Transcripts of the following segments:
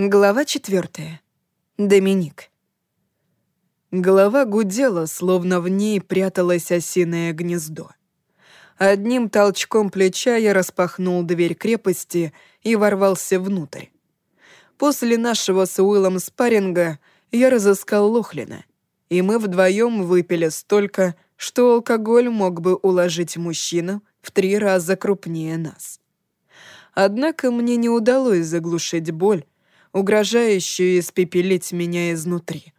Глава четвертая. Доминик. Голова гудела, словно в ней пряталось осиное гнездо. Одним толчком плеча я распахнул дверь крепости и ворвался внутрь. После нашего с Уиллом спарринга я разыскал Лохлина, и мы вдвоем выпили столько, что алкоголь мог бы уложить мужчину в три раза крупнее нас. Однако мне не удалось заглушить боль, угрожающую испепелить меня изнутри.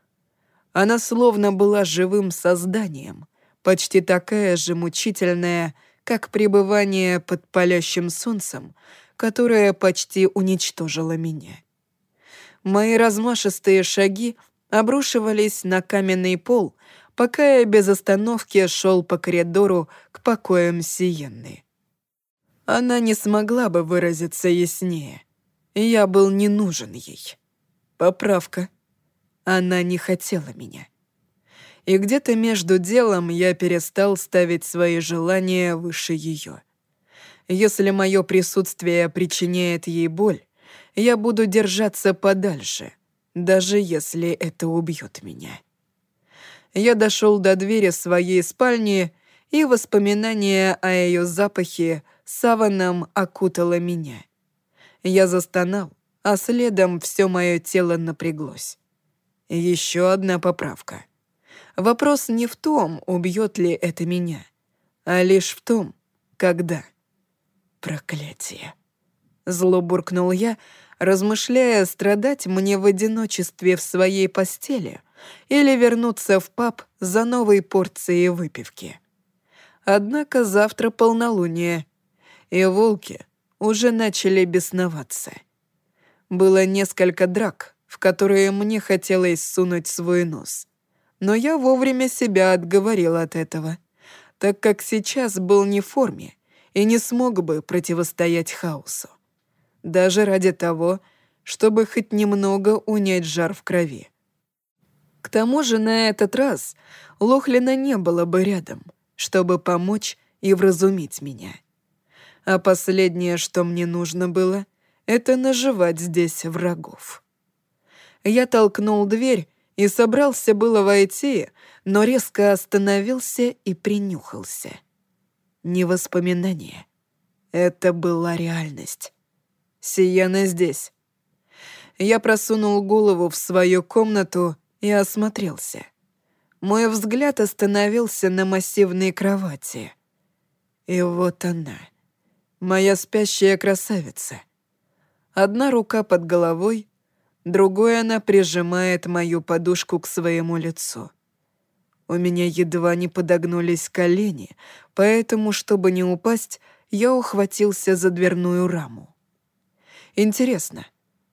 Она словно была живым созданием, почти такая же мучительная, как пребывание под палящим солнцем, которое почти уничтожило меня. Мои размашистые шаги обрушивались на каменный пол, пока я без остановки шел по коридору к покоям Сиенны. Она не смогла бы выразиться яснее. Я был не нужен ей. Поправка. Она не хотела меня. И где-то между делом я перестал ставить свои желания выше ее. Если мое присутствие причиняет ей боль, я буду держаться подальше, даже если это убьет меня. Я дошел до двери своей спальни, и воспоминание о ее запахе саваном окутало меня. Я застонал, а следом все мое тело напряглось. Еще одна поправка. Вопрос не в том, убьет ли это меня, а лишь в том, когда. Проклятие. Зло буркнул я, размышляя, страдать мне в одиночестве в своей постели или вернуться в паб за новой порцией выпивки. Однако завтра полнолуние, и волки уже начали бесноваться. Было несколько драк, в которые мне хотелось сунуть свой нос. Но я вовремя себя отговорил от этого, так как сейчас был не в форме и не смог бы противостоять хаосу. Даже ради того, чтобы хоть немного унять жар в крови. К тому же на этот раз Лохлина не было бы рядом, чтобы помочь и вразумить меня. А последнее, что мне нужно было, это наживать здесь врагов. Я толкнул дверь и собрался было войти, но резко остановился и принюхался. Не воспоминание. Это была реальность. Сияна здесь. Я просунул голову в свою комнату и осмотрелся. Мой взгляд остановился на массивной кровати. И вот она, моя спящая красавица. Одна рука под головой, другой она прижимает мою подушку к своему лицу. У меня едва не подогнулись колени, поэтому, чтобы не упасть, я ухватился за дверную раму. Интересно,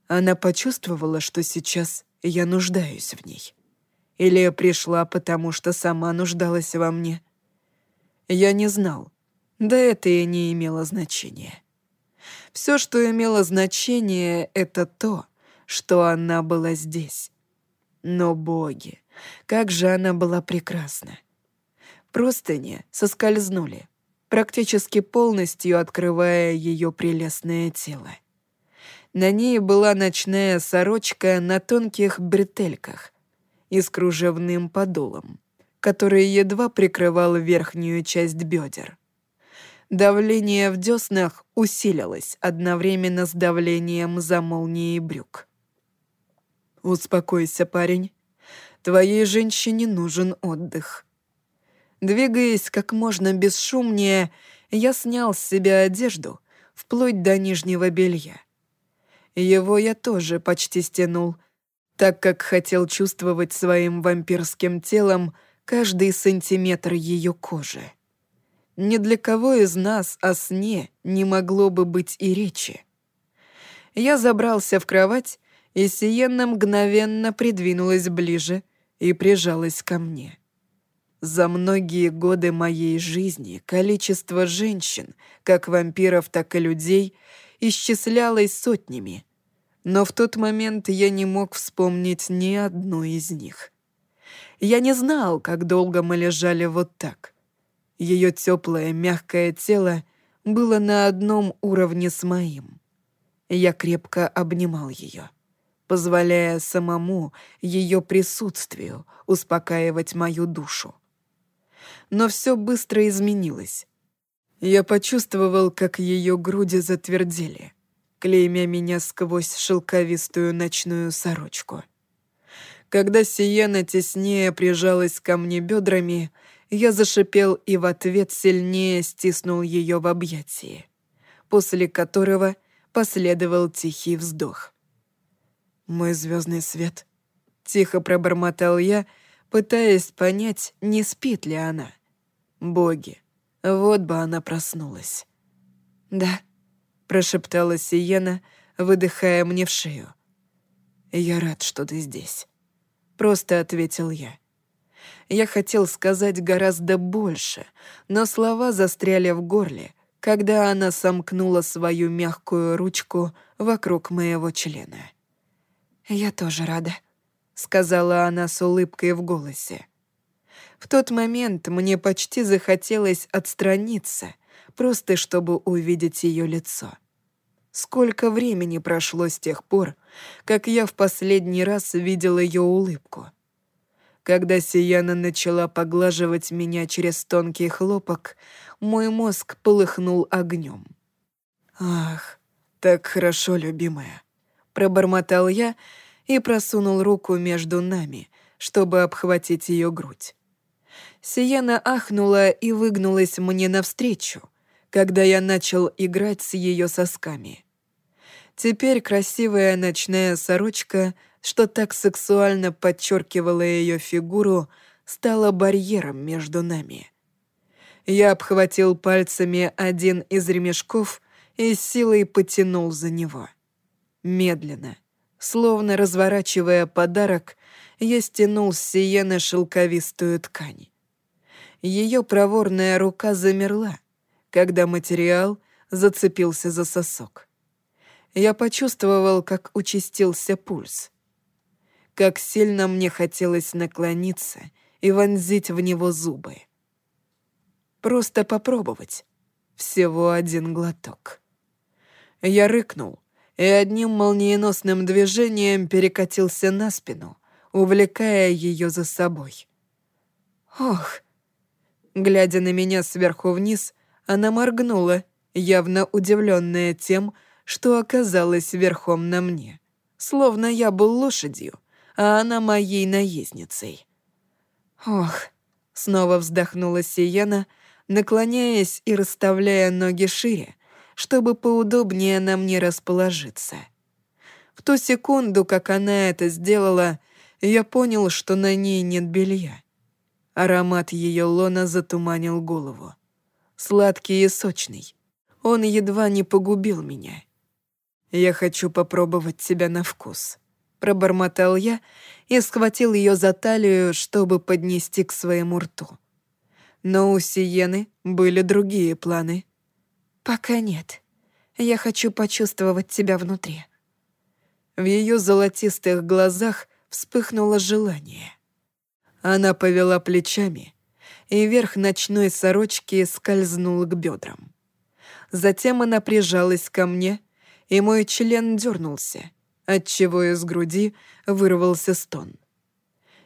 она почувствовала, что сейчас я нуждаюсь в ней? Или пришла, потому что сама нуждалась во мне? Я не знал, да это и не имело значения. Все, что имело значение, это то, что она была здесь. Но боги, как же она была прекрасна. Простыни соскользнули, практически полностью открывая ее прелестное тело. На ней была ночная сорочка на тонких бретельках и с кружевным подолом, который едва прикрывал верхнюю часть бедер. Давление в деснах усилилось одновременно с давлением за молнией брюк. «Успокойся, парень. Твоей женщине нужен отдых». Двигаясь как можно бесшумнее, я снял с себя одежду, вплоть до нижнего белья. Его я тоже почти стянул, так как хотел чувствовать своим вампирским телом каждый сантиметр ее кожи. Ни для кого из нас о сне не могло бы быть и речи. Я забрался в кровать, и Сиенна мгновенно придвинулась ближе и прижалась ко мне. За многие годы моей жизни количество женщин, как вампиров, так и людей, исчислялось сотнями, но в тот момент я не мог вспомнить ни одну из них. Я не знал, как долго мы лежали вот так — ее теплое, мягкое тело было на одном уровне с моим. Я крепко обнимал ее, позволяя самому ее присутствию успокаивать мою душу. Но все быстро изменилось. Я почувствовал, как ее груди затвердели, клеймя меня сквозь шелковистую ночную сорочку. Когда Сиена теснее прижалась ко мне бедрами, я зашипел и в ответ сильнее стиснул ее в объятии, после которого последовал тихий вздох. «Мой звездный свет», — тихо пробормотал я, пытаясь понять, не спит ли она. «Боги, вот бы она проснулась». «Да», — прошептала Сиена, выдыхая мне в шею. «Я рад, что ты здесь», — просто ответил я. Я хотел сказать гораздо больше, но слова застряли в горле, когда она сомкнула свою мягкую ручку вокруг моего члена. «Я тоже рада», — сказала она с улыбкой в голосе. В тот момент мне почти захотелось отстраниться, просто чтобы увидеть ее лицо. Сколько времени прошло с тех пор, как я в последний раз видел ее улыбку. Когда Сияна начала поглаживать меня через тонкий хлопок, мой мозг полыхнул огнем. «Ах, так хорошо, любимая!» — пробормотал я и просунул руку между нами, чтобы обхватить ее грудь. Сияна ахнула и выгнулась мне навстречу, когда я начал играть с ее сосками. Теперь красивая ночная сорочка, что так сексуально подчеркивала ее фигуру, стала барьером между нами. Я обхватил пальцами один из ремешков и силой потянул за него. Медленно, словно разворачивая подарок, я стянул с Сиены шелковистую ткань. Ее проворная рука замерла, когда материал зацепился за сосок. Я почувствовал, как участился пульс. Как сильно мне хотелось наклониться и вонзить в него зубы. Просто попробовать. Всего один глоток. Я рыкнул и одним молниеносным движением перекатился на спину, увлекая ее за собой. «Ох!» Глядя на меня сверху вниз, она моргнула, явно удивленная тем, что оказалась верхом на мне, словно я был лошадью, а она моей наездницей. «Ох!» — снова вздохнула Сиена, наклоняясь и расставляя ноги шире, чтобы поудобнее на мне расположиться. В ту секунду, как она это сделала, я понял, что на ней нет белья. Аромат ее лона затуманил голову. Сладкий и сочный. Он едва не погубил меня. «Я хочу попробовать тебя на вкус», — пробормотал я и схватил ее за талию, чтобы поднести к своему рту. Но у Сиены были другие планы. «Пока нет. Я хочу почувствовать тебя внутри». В ее золотистых глазах вспыхнуло желание. Она повела плечами, и верх ночной сорочки скользнул к бедрам. Затем она прижалась ко мне, и мой член дернулся, отчего из груди вырвался стон.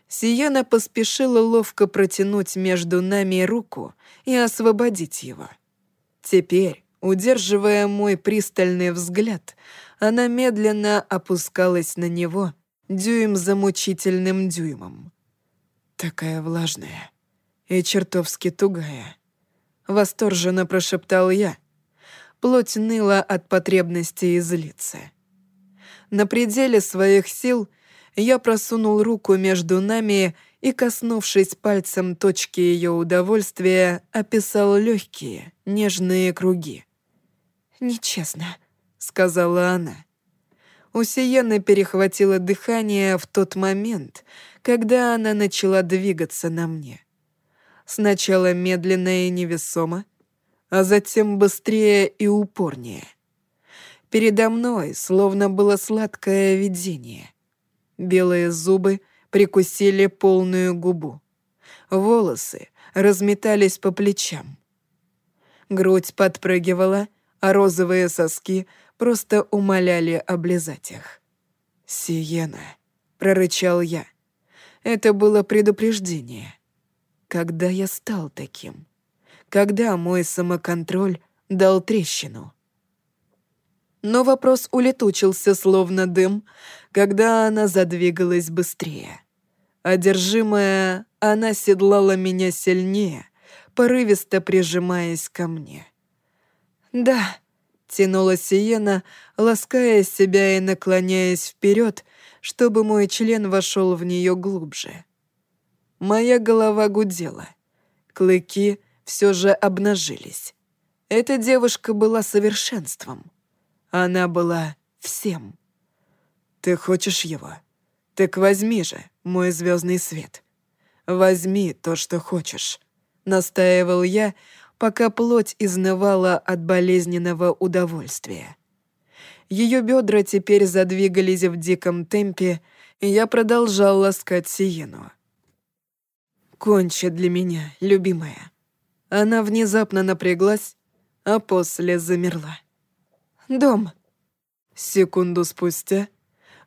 Сияна поспешила ловко протянуть между нами руку и освободить его. Теперь, удерживая мой пристальный взгляд, она медленно опускалась на него дюйм за мучительным дюймом. Такая влажная и чертовски тугая. Восторженно прошептал я. Плоть ныла от потребности излиться. На пределе своих сил я просунул руку между нами и, коснувшись пальцем точки ее удовольствия, описал легкие, нежные круги. «Нечестно», — сказала она. У Сиены перехватило дыхание в тот момент, когда она начала двигаться на мне. Сначала медленно и невесомо, а затем быстрее и упорнее. Передо мной словно было сладкое видение. Белые зубы прикусили полную губу. Волосы разметались по плечам. Грудь подпрыгивала, а розовые соски просто умоляли облизать их. «Сиена», — прорычал я. Это было предупреждение. Когда я стал таким? Когда мой самоконтроль дал трещину? Но вопрос улетучился, словно дым, когда она задвигалась быстрее. Одержимая, она седлала меня сильнее, порывисто прижимаясь ко мне. «Да», — тянула Сиена, лаская себя и наклоняясь вперед, чтобы мой член вошел в нее глубже. Моя голова гудела. Клыки все же обнажились. Эта девушка была совершенством. Она была всем. «Ты хочешь его? Так возьми же, мой звездный свет. Возьми то, что хочешь», — настаивал я, пока плоть изнывала от болезненного удовольствия. Ее бедра теперь задвигались в диком темпе, и я продолжал ласкать Сиену. «Кончи для меня, любимая». Она внезапно напряглась, а после замерла. «Дом». Секунду спустя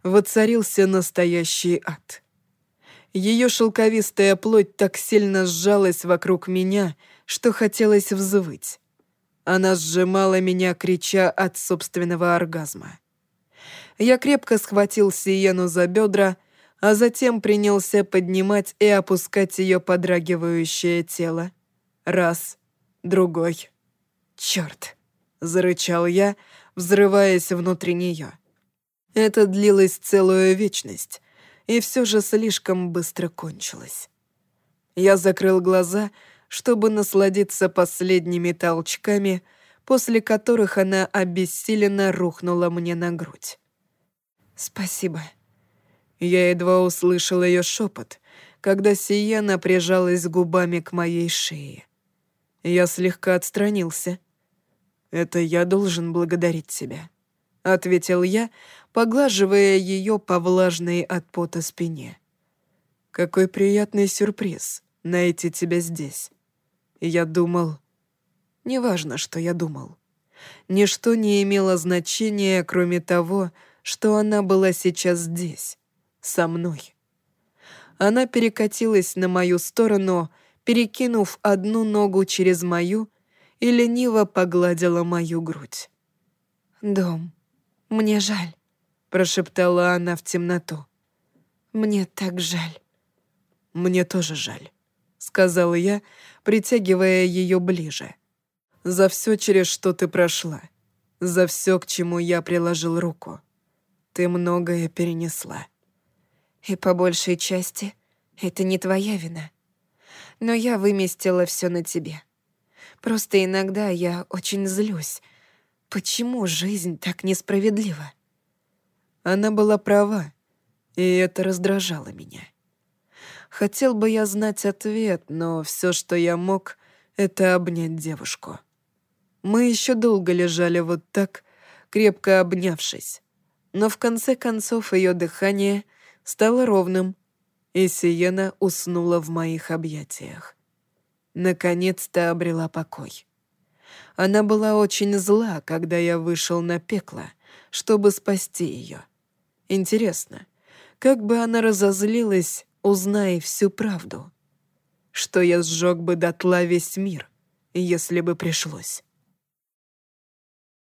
воцарился настоящий ад. Ее шелковистая плоть так сильно сжалась вокруг меня, что хотелось взвыть. Она сжимала меня, крича от собственного оргазма. Я крепко схватил Сиену за бедра, а затем принялся поднимать и опускать ее подрагивающее тело. Раз, другой. «Черт!» — зарычал я, взрываясь внутри нее. Это длилось целую вечность, и все же слишком быстро кончилось. Я закрыл глаза — чтобы насладиться последними толчками, после которых она обессиленно рухнула мне на грудь. «Спасибо». Я едва услышал ее шепот, когда Сиена прижалась губами к моей шее. Я слегка отстранился. «Это я должен благодарить тебя», — ответил я, поглаживая ее по влажной от пота спине. «Какой приятный сюрприз найти тебя здесь». Я думал... Неважно, что я думал. Ничто не имело значения, кроме того, что она была сейчас здесь, со мной. Она перекатилась на мою сторону, перекинув одну ногу через мою и лениво погладила мою грудь. «Дом, мне жаль», — прошептала она в темноту. «Мне так жаль». «Мне тоже жаль», — сказала я, притягивая ее ближе. «За все, через что ты прошла. За все, к чему я приложил руку. Ты многое перенесла». «И по большей части это не твоя вина. Но я выместила все на тебе. Просто иногда я очень злюсь. Почему жизнь так несправедлива?» Она была права, и это раздражало меня. Хотел бы я знать ответ, но все, что я мог, это обнять девушку. Мы еще долго лежали вот так, крепко обнявшись. Но в конце концов ее дыхание стало ровным, и Сиена уснула в моих объятиях. Наконец-то обрела покой. Она была очень зла, когда я вышел на пекло, чтобы спасти ее. Интересно, как бы она разозлилась, узнай всю правду, что я сжег бы дотла весь мир, если бы пришлось.